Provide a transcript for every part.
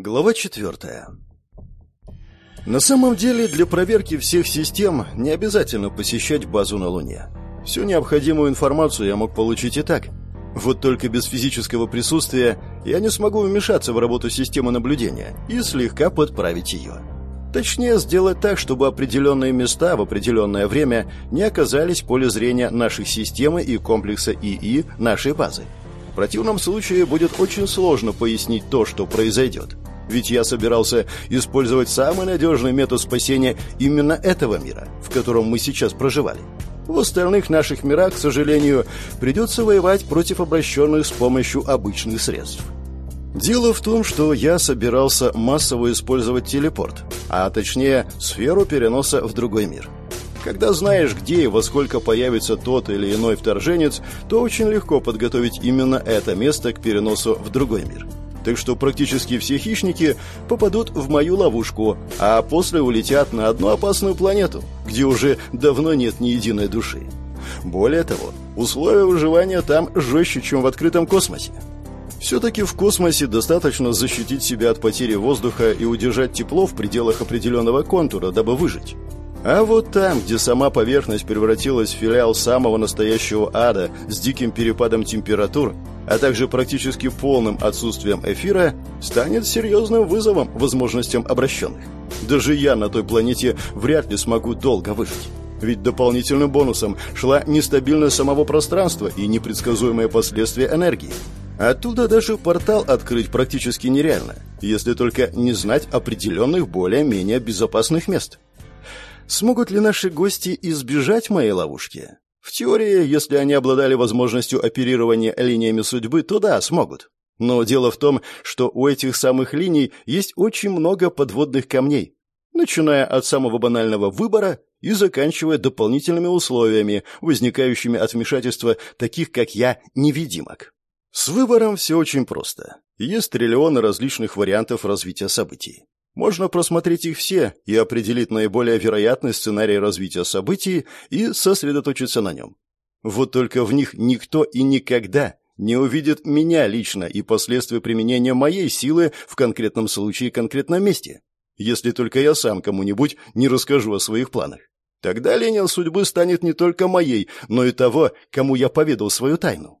Глава четвертая. На самом деле, для проверки всех систем не обязательно посещать базу на Луне. Всю необходимую информацию я мог получить и так. Вот только без физического присутствия я не смогу вмешаться в работу системы наблюдения и слегка подправить ее. Точнее, сделать так, чтобы определенные места в определенное время не оказались в поле зрения нашей системы и комплекса ИИ нашей базы. В противном случае будет очень сложно пояснить то, что произойдет. Ведь я собирался использовать самый надежный метод спасения именно этого мира, в котором мы сейчас проживали. В остальных наших мирах, к сожалению, придется воевать против обращенных с помощью обычных средств. Дело в том, что я собирался массово использовать телепорт, а точнее сферу переноса в другой мир. Когда знаешь, где и во сколько появится тот или иной вторженец, то очень легко подготовить именно это место к переносу в другой мир. Так что практически все хищники попадут в мою ловушку, а после улетят на одну опасную планету, где уже давно нет ни единой души. Более того, условия выживания там жестче, чем в открытом космосе. Все-таки в космосе достаточно защитить себя от потери воздуха и удержать тепло в пределах определенного контура, дабы выжить. А вот там, где сама поверхность превратилась в филиал самого настоящего ада с диким перепадом температур, а также практически полным отсутствием эфира, станет серьезным вызовом возможностям обращенных. Даже я на той планете вряд ли смогу долго выжить. Ведь дополнительным бонусом шла нестабильность самого пространства и непредсказуемые последствия энергии. Оттуда даже портал открыть практически нереально, если только не знать определенных более-менее безопасных мест. Смогут ли наши гости избежать моей ловушки? В теории, если они обладали возможностью оперирования линиями судьбы, то да, смогут. Но дело в том, что у этих самых линий есть очень много подводных камней, начиная от самого банального выбора и заканчивая дополнительными условиями, возникающими от вмешательства таких, как я, невидимок. С выбором все очень просто. Есть триллионы различных вариантов развития событий. Можно просмотреть их все и определить наиболее вероятный сценарий развития событий и сосредоточиться на нем. Вот только в них никто и никогда не увидит меня лично и последствия применения моей силы в конкретном случае и конкретном месте, если только я сам кому-нибудь не расскажу о своих планах. Тогда линия судьбы станет не только моей, но и того, кому я поведал свою тайну.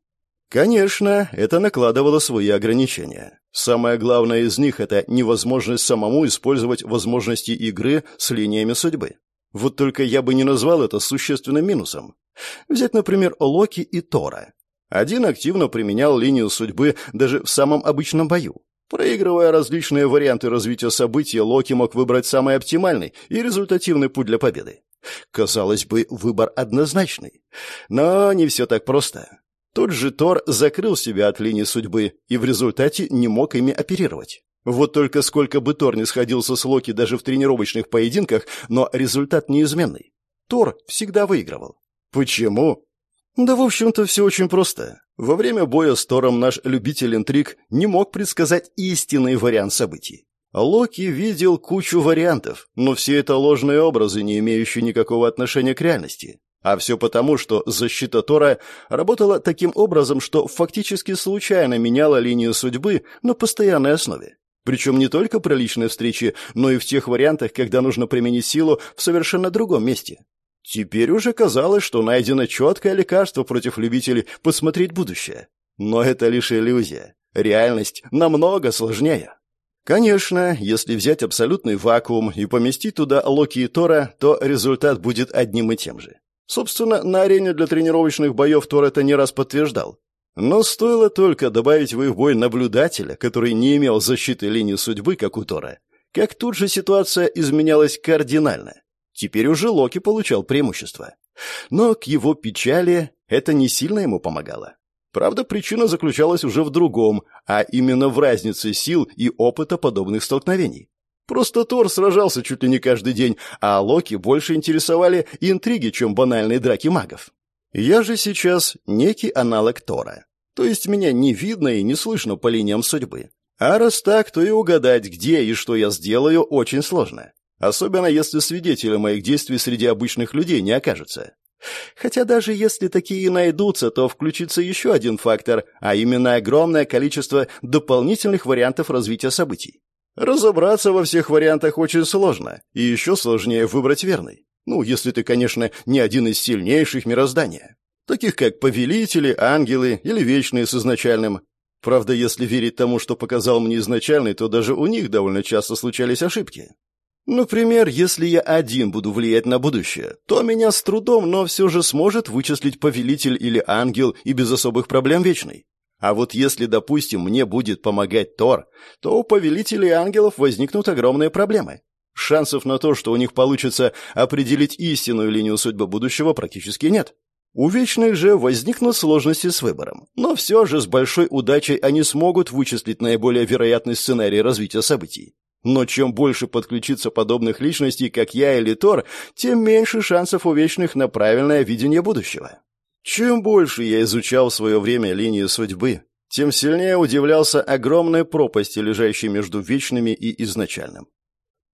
Конечно, это накладывало свои ограничения. Самое главное из них – это невозможность самому использовать возможности игры с линиями судьбы. Вот только я бы не назвал это существенным минусом. Взять, например, Локи и Тора. Один активно применял линию судьбы даже в самом обычном бою. Проигрывая различные варианты развития событий, Локи мог выбрать самый оптимальный и результативный путь для победы. Казалось бы, выбор однозначный. Но не все так просто. Тот же Тор закрыл себя от линии судьбы и в результате не мог ими оперировать. Вот только сколько бы Тор не сходился с Локи даже в тренировочных поединках, но результат неизменный. Тор всегда выигрывал. Почему? Да, в общем-то, все очень просто. Во время боя с Тором наш любитель интриг не мог предсказать истинный вариант событий. Локи видел кучу вариантов, но все это ложные образы, не имеющие никакого отношения к реальности. А все потому, что защита Тора работала таким образом, что фактически случайно меняла линию судьбы на постоянной основе. Причем не только при личной встрече, но и в тех вариантах, когда нужно применить силу в совершенно другом месте. Теперь уже казалось, что найдено четкое лекарство против любителей посмотреть будущее. Но это лишь иллюзия. Реальность намного сложнее. Конечно, если взять абсолютный вакуум и поместить туда Локи и Тора, то результат будет одним и тем же. Собственно, на арене для тренировочных боев Тор это не раз подтверждал. Но стоило только добавить в их бой наблюдателя, который не имел защиты линии судьбы, как у Тора, как тут же ситуация изменялась кардинально. Теперь уже Локи получал преимущество. Но к его печали это не сильно ему помогало. Правда, причина заключалась уже в другом, а именно в разнице сил и опыта подобных столкновений. Просто Тор сражался чуть ли не каждый день, а Локи больше интересовали интриги, чем банальные драки магов. Я же сейчас некий аналог Тора. То есть меня не видно и не слышно по линиям судьбы. А раз так, то и угадать, где и что я сделаю, очень сложно. Особенно если свидетеля моих действий среди обычных людей не окажется. Хотя даже если такие найдутся, то включится еще один фактор, а именно огромное количество дополнительных вариантов развития событий. Разобраться во всех вариантах очень сложно, и еще сложнее выбрать верный. Ну, если ты, конечно, не один из сильнейших мироздания. Таких как повелители, ангелы или вечные с изначальным. Правда, если верить тому, что показал мне изначальный, то даже у них довольно часто случались ошибки. Например, если я один буду влиять на будущее, то меня с трудом, но все же сможет вычислить повелитель или ангел и без особых проблем вечный. А вот если, допустим, мне будет помогать Тор, то у повелителей ангелов возникнут огромные проблемы. Шансов на то, что у них получится определить истинную линию судьбы будущего, практически нет. У вечных же возникнут сложности с выбором, но все же с большой удачей они смогут вычислить наиболее вероятный сценарий развития событий. Но чем больше подключится подобных личностей, как я или Тор, тем меньше шансов у вечных на правильное видение будущего. Чем больше я изучал в свое время линии судьбы, тем сильнее удивлялся огромной пропасти, лежащей между вечными и изначальным.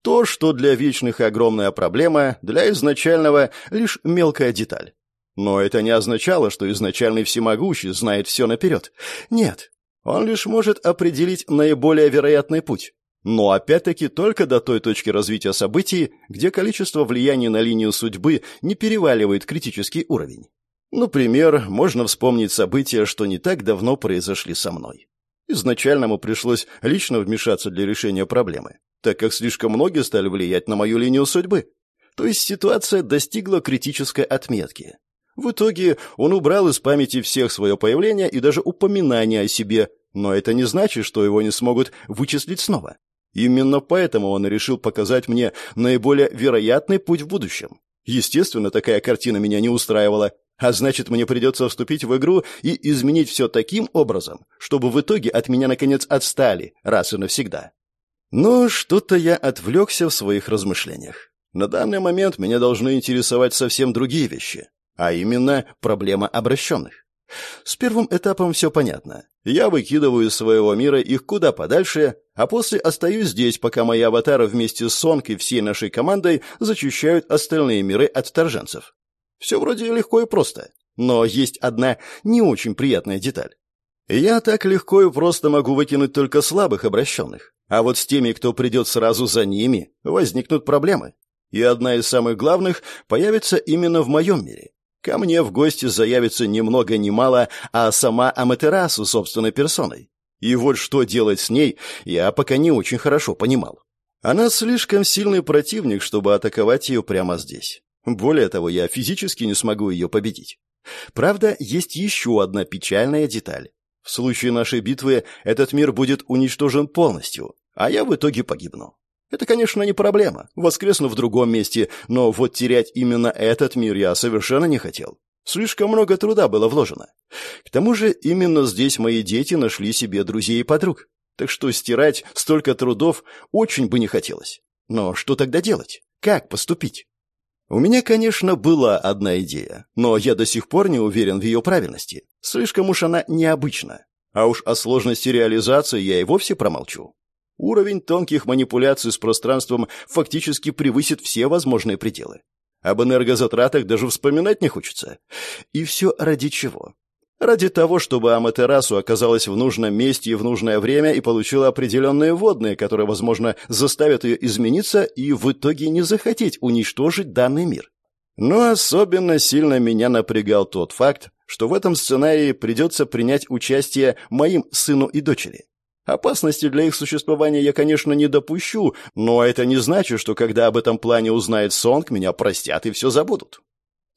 То, что для вечных огромная проблема, для изначального лишь мелкая деталь. Но это не означало, что изначальный всемогущий знает все наперед. Нет, он лишь может определить наиболее вероятный путь. Но опять-таки только до той точки развития событий, где количество влияния на линию судьбы не переваливает критический уровень. Например, можно вспомнить события, что не так давно произошли со мной. Изначальному пришлось лично вмешаться для решения проблемы, так как слишком многие стали влиять на мою линию судьбы. То есть ситуация достигла критической отметки. В итоге он убрал из памяти всех свое появление и даже упоминание о себе, но это не значит, что его не смогут вычислить снова. Именно поэтому он решил показать мне наиболее вероятный путь в будущем. Естественно, такая картина меня не устраивала, а значит, мне придется вступить в игру и изменить все таким образом, чтобы в итоге от меня наконец отстали раз и навсегда. Но что-то я отвлекся в своих размышлениях. На данный момент меня должны интересовать совсем другие вещи, а именно проблема обращенных. С первым этапом все понятно. Я выкидываю из своего мира их куда подальше, а после остаюсь здесь, пока мои аватары вместе с Сонг и всей нашей командой зачищают остальные миры от вторженцев. Все вроде легко и просто. Но есть одна не очень приятная деталь. Я так легко и просто могу выкинуть только слабых обращенных. А вот с теми, кто придет сразу за ними, возникнут проблемы. И одна из самых главных появится именно в моем мире. Ко мне в гости заявится ни много ни мало, а сама Аматерасу собственной персоной. И вот что делать с ней, я пока не очень хорошо понимал. Она слишком сильный противник, чтобы атаковать ее прямо здесь. Более того, я физически не смогу ее победить. Правда, есть еще одна печальная деталь. В случае нашей битвы этот мир будет уничтожен полностью, а я в итоге погибну. Это, конечно, не проблема. Воскресну в другом месте, но вот терять именно этот мир я совершенно не хотел. Слишком много труда было вложено. К тому же именно здесь мои дети нашли себе друзей и подруг. Так что стирать столько трудов очень бы не хотелось. Но что тогда делать? Как поступить? У меня, конечно, была одна идея, но я до сих пор не уверен в ее правильности. Слишком уж она необычна. А уж о сложности реализации я и вовсе промолчу. Уровень тонких манипуляций с пространством фактически превысит все возможные пределы. Об энергозатратах даже вспоминать не хочется. И все ради чего? Ради того, чтобы Аматерасу оказалась в нужном месте и в нужное время и получила определенные водные, которые, возможно, заставят ее измениться и в итоге не захотеть уничтожить данный мир. Но особенно сильно меня напрягал тот факт, что в этом сценарии придется принять участие моим сыну и дочери. Опасности для их существования я, конечно, не допущу, но это не значит, что когда об этом плане узнает Сонг, меня простят и все забудут.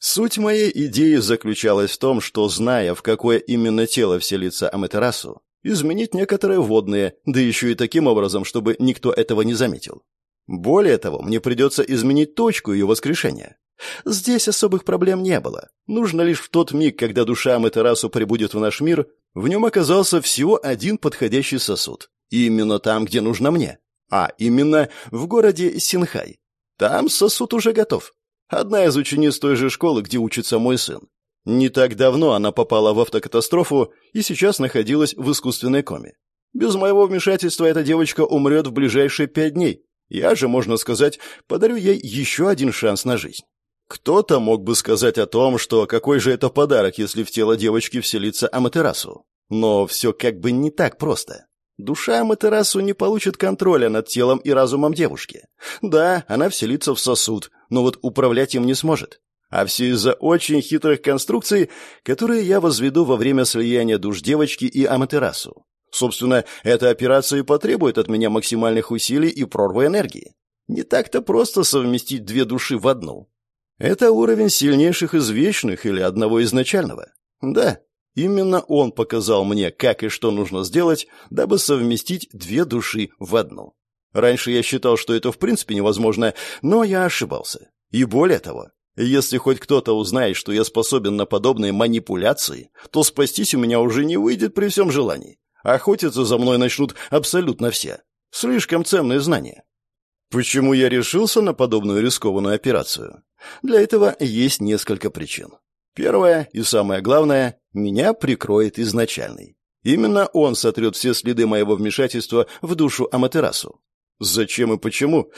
Суть моей идеи заключалась в том, что, зная, в какое именно тело вселится Аматерасу, изменить некоторые водные, да еще и таким образом, чтобы никто этого не заметил. Более того, мне придется изменить точку ее воскрешения. Здесь особых проблем не было. Нужно лишь в тот миг, когда душа Аматерасу прибудет в наш мир, в нем оказался всего один подходящий сосуд. И именно там, где нужно мне. А именно в городе Синхай. Там сосуд уже готов. Одна из учениц той же школы, где учится мой сын. Не так давно она попала в автокатастрофу и сейчас находилась в искусственной коме. Без моего вмешательства эта девочка умрет в ближайшие пять дней. Я же, можно сказать, подарю ей еще один шанс на жизнь. Кто-то мог бы сказать о том, что какой же это подарок, если в тело девочки вселится Аматерасу. Но все как бы не так просто. Душа Матерасу не получит контроля над телом и разумом девушки. Да, она вселится в сосуд, но вот управлять им не сможет. А все из-за очень хитрых конструкций, которые я возведу во время слияния душ девочки и Аматерасу. Собственно, эта операция и потребует от меня максимальных усилий и прорвы энергии. Не так-то просто совместить две души в одну. Это уровень сильнейших из вечных или одного изначального. Да, именно он показал мне, как и что нужно сделать, дабы совместить две души в одну. Раньше я считал, что это в принципе невозможно, но я ошибался. И более того, если хоть кто-то узнает, что я способен на подобные манипуляции, то спастись у меня уже не выйдет при всем желании. Охотиться за мной начнут абсолютно все. Слишком ценные знания. Почему я решился на подобную рискованную операцию? Для этого есть несколько причин. Первое и самое главное – меня прикроет изначальный. Именно он сотрет все следы моего вмешательства в душу Аматерасу. Зачем и почему?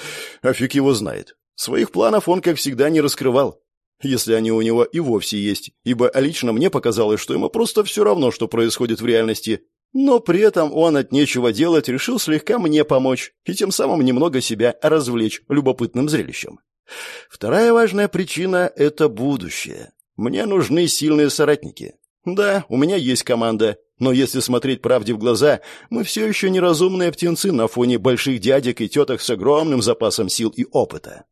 А его знает. Своих планов он, как всегда, не раскрывал. Если они у него и вовсе есть, ибо лично мне показалось, что ему просто все равно, что происходит в реальности, но при этом он от нечего делать решил слегка мне помочь и тем самым немного себя развлечь любопытным зрелищем. Вторая важная причина — это будущее. Мне нужны сильные соратники. Да, у меня есть команда, но если смотреть правде в глаза, мы все еще неразумные птенцы на фоне больших дядек и теток с огромным запасом сил и опыта.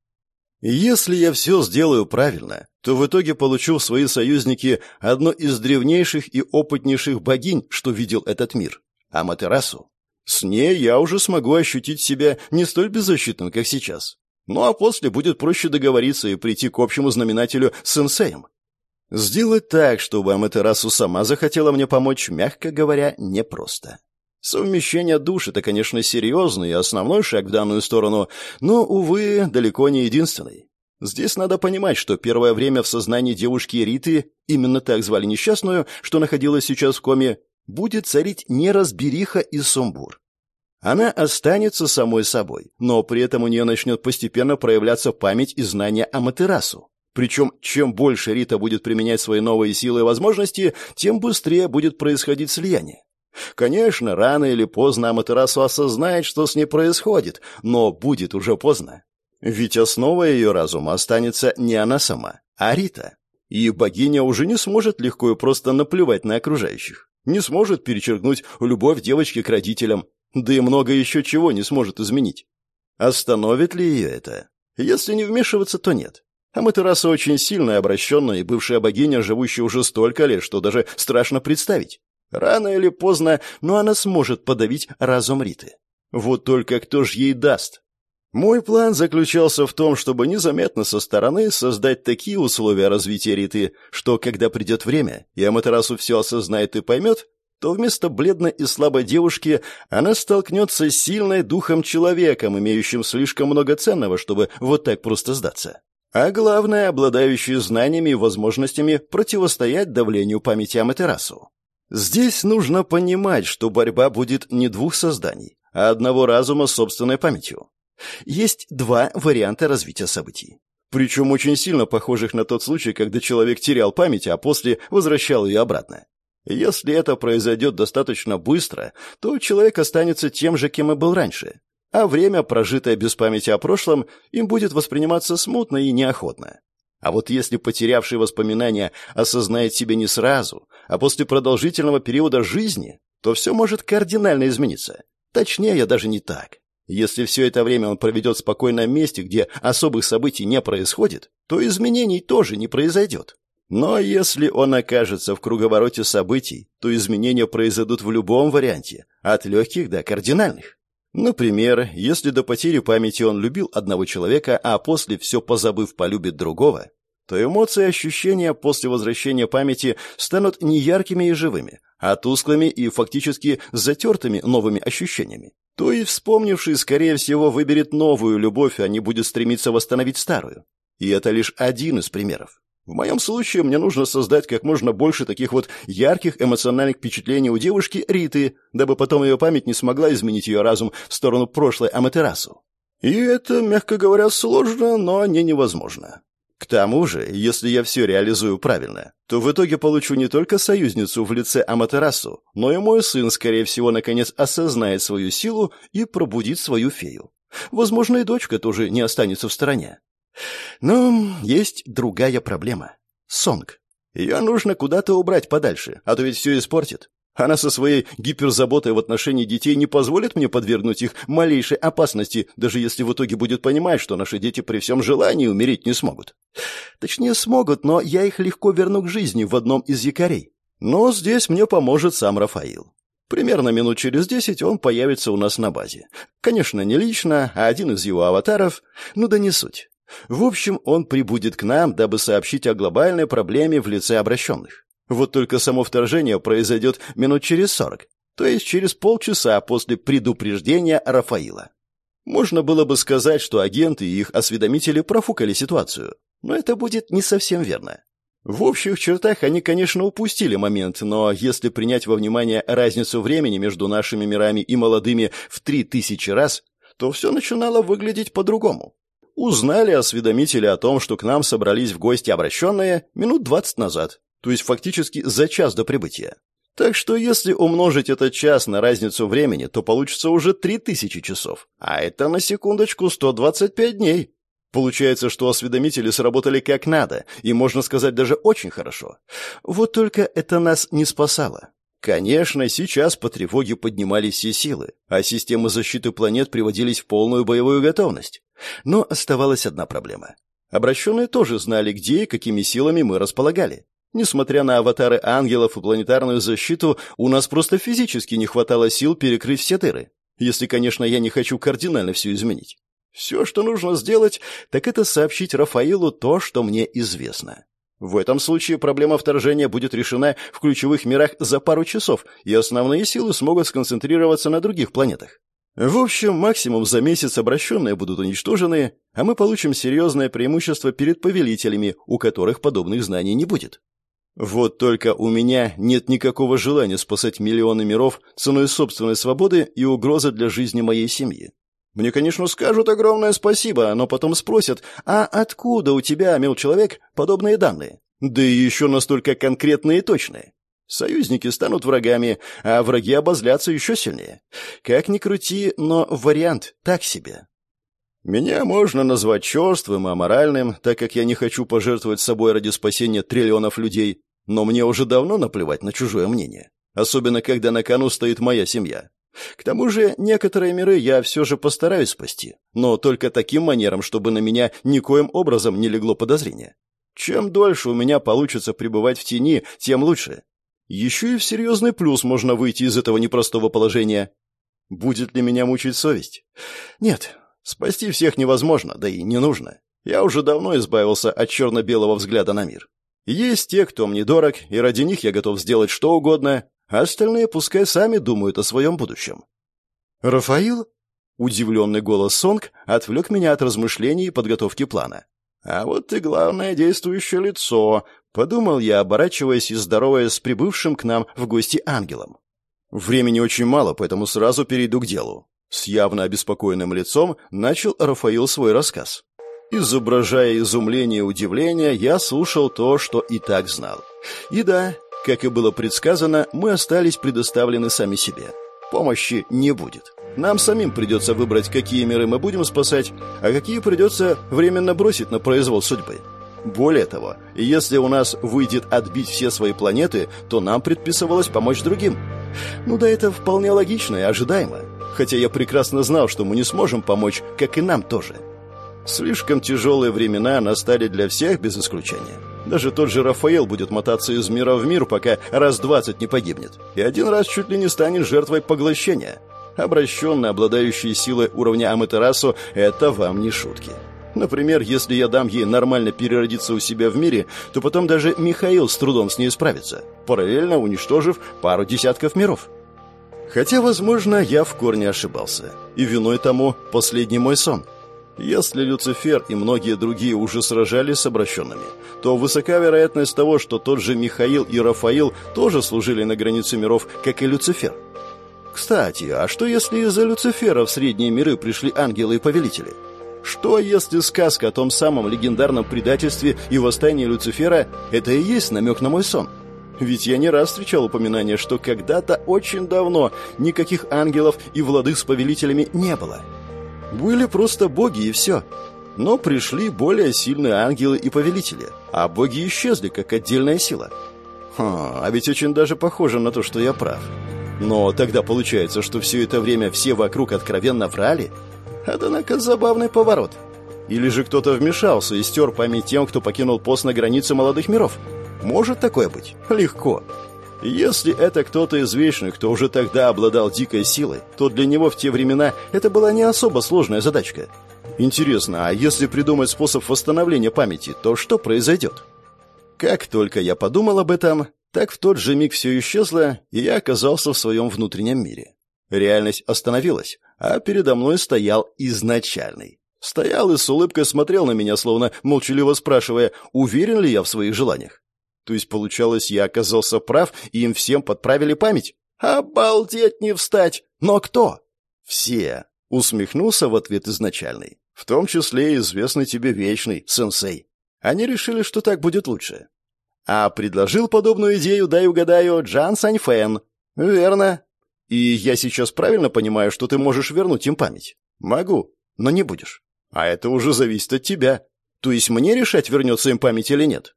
Если я все сделаю правильно, то в итоге получу в свои союзники одну из древнейших и опытнейших богинь, что видел этот мир — Аматерасу. С ней я уже смогу ощутить себя не столь беззащитным, как сейчас. Ну а после будет проще договориться и прийти к общему знаменателю с сенсеем. Сделать так, чтобы Аматерасу сама захотела мне помочь, мягко говоря, непросто. Совмещение душ — это, конечно, серьезный и основной шаг в данную сторону, но, увы, далеко не единственный. Здесь надо понимать, что первое время в сознании девушки Риты, именно так звали несчастную, что находилась сейчас в коме, будет царить неразбериха и сумбур. Она останется самой собой, но при этом у нее начнет постепенно проявляться память и знания о. Причем, чем больше Рита будет применять свои новые силы и возможности, тем быстрее будет происходить слияние. Конечно, рано или поздно Аматерасу осознает, что с ней происходит, но будет уже поздно. Ведь основа ее разума останется не она сама, а Рита. И богиня уже не сможет легко и просто наплевать на окружающих. Не сможет перечеркнуть любовь девочки к родителям, да и много еще чего не сможет изменить. Остановит ли ее это? Если не вмешиваться, то нет. Аматераса очень сильная, обращенная и бывшая богиня, живущая уже столько лет, что даже страшно представить. Рано или поздно, но она сможет подавить разум Риты. Вот только кто ж ей даст? Мой план заключался в том, чтобы незаметно со стороны создать такие условия развития Риты, что, когда придет время, и Аматерасу все осознает и поймет, то вместо бледной и слабой девушки она столкнется с сильной духом человеком, имеющим слишком много ценного, чтобы вот так просто сдаться. А главное, обладающий знаниями и возможностями противостоять давлению памяти Аматерасу. Здесь нужно понимать, что борьба будет не двух созданий, а одного разума с собственной памятью. Есть два варианта развития событий. Причем очень сильно похожих на тот случай, когда человек терял память, а после возвращал ее обратно. Если это произойдет достаточно быстро, то человек останется тем же, кем и был раньше. А время, прожитое без памяти о прошлом, им будет восприниматься смутно и неохотно. А вот если потерявший воспоминания осознает себя не сразу, а после продолжительного периода жизни, то все может кардинально измениться. Точнее, даже не так. Если все это время он проведет в спокойном месте, где особых событий не происходит, то изменений тоже не произойдет. Но если он окажется в круговороте событий, то изменения произойдут в любом варианте, от легких до кардинальных. Например, если до потери памяти он любил одного человека, а после, все позабыв, полюбит другого, то эмоции и ощущения после возвращения памяти станут не яркими и живыми, а тусклыми и фактически затертыми новыми ощущениями. То и вспомнивший, скорее всего, выберет новую любовь, а не будет стремиться восстановить старую. И это лишь один из примеров. В моем случае мне нужно создать как можно больше таких вот ярких эмоциональных впечатлений у девушки Риты, дабы потом ее память не смогла изменить ее разум в сторону прошлой Аматерасу. И это, мягко говоря, сложно, но не невозможно. К тому же, если я все реализую правильно, то в итоге получу не только союзницу в лице Аматерасу, но и мой сын, скорее всего, наконец осознает свою силу и пробудит свою фею. Возможно, и дочка тоже не останется в стороне. Но есть другая проблема. Сонг. Ее нужно куда-то убрать подальше, а то ведь все испортит. Она со своей гиперзаботой в отношении детей не позволит мне подвергнуть их малейшей опасности, даже если в итоге будет понимать, что наши дети при всем желании умереть не смогут. Точнее, смогут, но я их легко верну к жизни в одном из якорей. Но здесь мне поможет сам Рафаил. Примерно минут через десять он появится у нас на базе. Конечно, не лично, а один из его аватаров, ну да не суть. В общем, он прибудет к нам, дабы сообщить о глобальной проблеме в лице обращенных. Вот только само вторжение произойдет минут через сорок, то есть через полчаса после предупреждения Рафаила. Можно было бы сказать, что агенты и их осведомители профукали ситуацию, но это будет не совсем верно. В общих чертах они, конечно, упустили момент, но если принять во внимание разницу времени между нашими мирами и молодыми в три тысячи раз, то все начинало выглядеть по-другому. Узнали осведомители о том, что к нам собрались в гости обращенные минут двадцать назад, то есть фактически за час до прибытия. Так что если умножить этот час на разницу времени, то получится уже 3000 часов. А это на секундочку 125 дней. Получается, что осведомители сработали как надо, и, можно сказать, даже очень хорошо. Вот только это нас не спасало. Конечно, сейчас по тревоге поднимались все силы, а системы защиты планет приводились в полную боевую готовность. Но оставалась одна проблема. Обращенные тоже знали, где и какими силами мы располагали. Несмотря на аватары ангелов и планетарную защиту, у нас просто физически не хватало сил перекрыть все дыры. Если, конечно, я не хочу кардинально все изменить. Все, что нужно сделать, так это сообщить Рафаилу то, что мне известно. В этом случае проблема вторжения будет решена в ключевых мирах за пару часов, и основные силы смогут сконцентрироваться на других планетах. В общем, максимум за месяц обращенные будут уничтожены, а мы получим серьезное преимущество перед повелителями, у которых подобных знаний не будет. Вот только у меня нет никакого желания спасать миллионы миров ценой собственной свободы и угрозы для жизни моей семьи. Мне, конечно, скажут огромное спасибо, но потом спросят, а откуда у тебя, мил человек, подобные данные? Да и еще настолько конкретные и точные. Союзники станут врагами, а враги обозлятся еще сильнее. Как ни крути, но вариант так себе. Меня можно назвать черствым и аморальным, так как я не хочу пожертвовать собой ради спасения триллионов людей, но мне уже давно наплевать на чужое мнение. Особенно, когда на кону стоит моя семья. К тому же, некоторые миры я все же постараюсь спасти. Но только таким манером, чтобы на меня никоим образом не легло подозрение. Чем дольше у меня получится пребывать в тени, тем лучше. Еще и в серьезный плюс можно выйти из этого непростого положения. Будет ли меня мучить совесть? Нет, спасти всех невозможно, да и не нужно. Я уже давно избавился от черно-белого взгляда на мир. Есть те, кто мне дорог, и ради них я готов сделать что угодно, а остальные пускай сами думают о своем будущем. «Рафаил?» Удивленный голос Сонг отвлек меня от размышлений и подготовки плана. «А вот ты главное действующее лицо», — подумал я, оборачиваясь и здороваясь с прибывшим к нам в гости ангелом. «Времени очень мало, поэтому сразу перейду к делу». С явно обеспокоенным лицом начал Рафаил свой рассказ. Изображая изумление и удивление, я слушал то, что и так знал. И да, как и было предсказано, мы остались предоставлены сами себе. Помощи не будет. Нам самим придется выбрать, какие миры мы будем спасать, а какие придется временно бросить на произвол судьбы. Более того, если у нас выйдет отбить все свои планеты, то нам предписывалось помочь другим. Ну да, это вполне логично и ожидаемо. Хотя я прекрасно знал, что мы не сможем помочь, как и нам тоже. Слишком тяжелые времена настали для всех без исключения. Даже тот же Рафаэл будет мотаться из мира в мир, пока раз двадцать не погибнет. И один раз чуть ли не станет жертвой поглощения. Обращенные, обладающие силой уровня Аматерасу, это вам не шутки. Например, если я дам ей нормально переродиться у себя в мире, то потом даже Михаил с трудом с ней справится, параллельно уничтожив пару десятков миров. Хотя, возможно, я в корне ошибался. И виной тому последний мой сон – если Люцифер и многие другие уже сражались с обращенными, то высока вероятность того, что тот же Михаил и Рафаил тоже служили на границе миров, как и Люцифер. Кстати, а что если из-за Люцифера в средние миры пришли ангелы и повелители? Что, если сказка о том самом легендарном предательстве и восстании Люцифера – это и есть намек на мой сон? Ведь я не раз встречал упоминание, что когда-то очень давно никаких ангелов и владык с повелителями не было. Были просто боги и все. Но пришли более сильные ангелы и повелители, а боги исчезли как отдельная сила. Ха, а ведь очень даже похоже на то, что я прав. Но тогда получается, что все это время все вокруг откровенно врали? Однако забавный поворот. Или же кто-то вмешался и стер память тем, кто покинул пост на границе молодых миров? Может такое быть? Легко. Если это кто-то из вечных, кто уже тогда обладал дикой силой, то для него в те времена это была не особо сложная задачка. Интересно, а если придумать способ восстановления памяти, то что произойдет? Как только я подумал об этом, так в тот же миг все исчезло, и я оказался в своем внутреннем мире. Реальность остановилась, а передо мной стоял изначальный. Стоял и с улыбкой смотрел на меня, словно молчаливо спрашивая, уверен ли я в своих желаниях. То есть, получалось, я оказался прав, и им всем подправили память? Обалдеть не встать! Но кто? Все. Усмехнулся в ответ изначальный. В том числе известный тебе вечный, сенсей. Они решили, что так будет лучше. А предложил подобную идею, дай угадаю, Джан Саньфэн. Верно. И я сейчас правильно понимаю, что ты можешь вернуть им память? Могу, но не будешь. А это уже зависит от тебя. То есть мне решать, вернется им память или нет?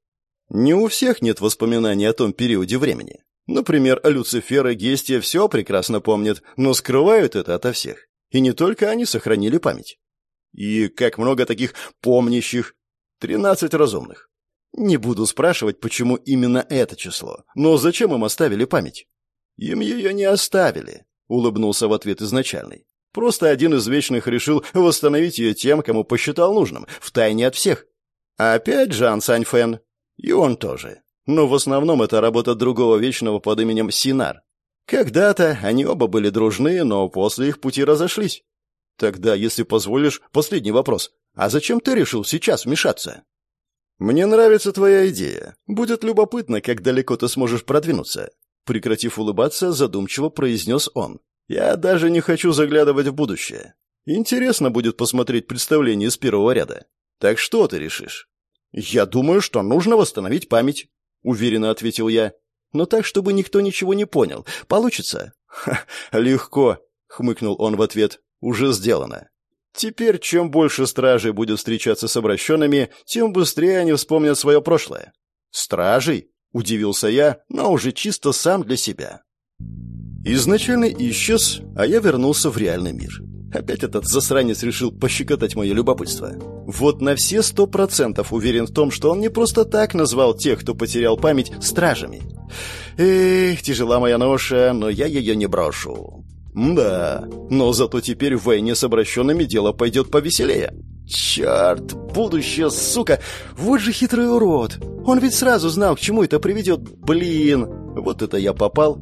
Не у всех нет воспоминаний о том периоде времени. Например, Люцифер и Гестия все прекрасно помнят, но скрывают это ото всех. И не только они сохранили память. И как много таких помнящих? Тринадцать разумных. Не буду спрашивать, почему именно это число. Но зачем им оставили память? Им ее не оставили, улыбнулся в ответ изначальный. Просто один из вечных решил восстановить ее тем, кому посчитал нужным, втайне от всех. А опять Жан Саньфэн. И он тоже. Но в основном это работа другого вечного под именем Синар. Когда-то они оба были дружны, но после их пути разошлись. Тогда, если позволишь, последний вопрос. А зачем ты решил сейчас вмешаться? Мне нравится твоя идея. Будет любопытно, как далеко ты сможешь продвинуться. Прекратив улыбаться, задумчиво произнес он. Я даже не хочу заглядывать в будущее. Интересно будет посмотреть представление с первого ряда. Так что ты решишь? «Я думаю, что нужно восстановить память», — уверенно ответил я. «Но так, чтобы никто ничего не понял. Получится?» «Ха, легко», — хмыкнул он в ответ. «Уже сделано. Теперь, чем больше стражей будет встречаться с обращенными, тем быстрее они вспомнят свое прошлое». «Стражей?» — удивился я, но уже чисто сам для себя. Изначально исчез, а я вернулся в реальный мир. Опять этот засранец решил пощекотать мое любопытство. Вот на все сто процентов уверен в том, что он не просто так назвал тех, кто потерял память, стражами. Эх, тяжела моя ноша, но я ее не брошу. Да, но зато теперь в войне с обращенными дело пойдет повеселее. Черт, будущее, сука! Вот же хитрый урод! Он ведь сразу знал, к чему это приведет. Блин, вот это я попал.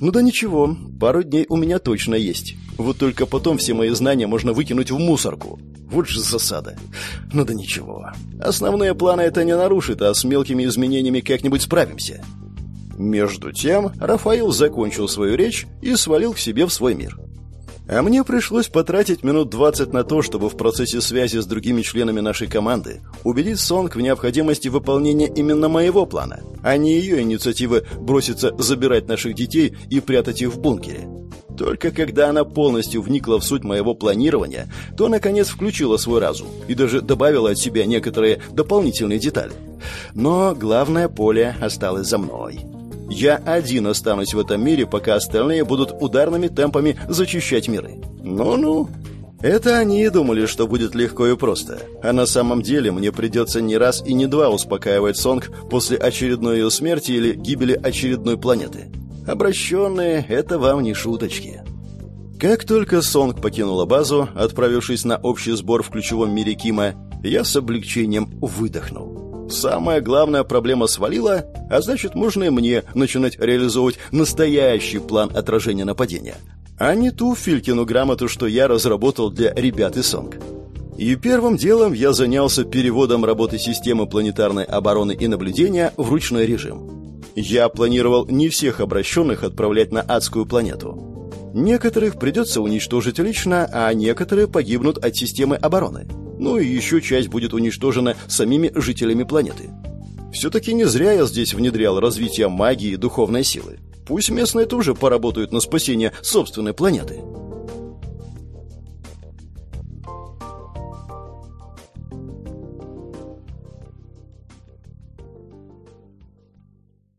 Ну да ничего, пару дней у меня точно есть. Вот только потом все мои знания можно выкинуть в мусорку. Вот же засада. Ну да ничего. Основные планы это не нарушит, а с мелкими изменениями как-нибудь справимся. Между тем, Рафаил закончил свою речь и свалил к себе в свой мир. А мне пришлось потратить минут 20 на то, чтобы в процессе связи с другими членами нашей команды убедить Сонг в необходимости выполнения именно моего плана, а не ее инициативы броситься забирать наших детей и прятать их в бункере. Только когда она полностью вникла в суть моего планирования, то, наконец, включила свой разум и даже добавила от себя некоторые дополнительные детали. Но главное поле осталось за мной. Я один останусь в этом мире, пока остальные будут ударными темпами зачищать миры. Ну-ну. Это они думали, что будет легко и просто. А на самом деле мне придется не раз и не два успокаивать Сонг после очередной ее смерти или гибели очередной планеты. Обращенные — это вам не шуточки. Как только Сонг покинула базу, отправившись на общий сбор в ключевом мире Кима, я с облегчением выдохнул. Самая главная проблема свалила, а значит, можно и мне начинать реализовывать настоящий план отражения нападения, а не ту Филькину грамоту, что я разработал для ребят из Сонг. И первым делом я занялся переводом работы системы планетарной обороны и наблюдения в ручной режим. Я планировал не всех обращенных отправлять на адскую планету. Некоторых придется уничтожить лично, а некоторые погибнут от системы обороны. Ну и еще часть будет уничтожена самими жителями планеты. Все-таки не зря я здесь внедрял развитие магии и духовной силы. Пусть местные тоже поработают на спасение собственной планеты.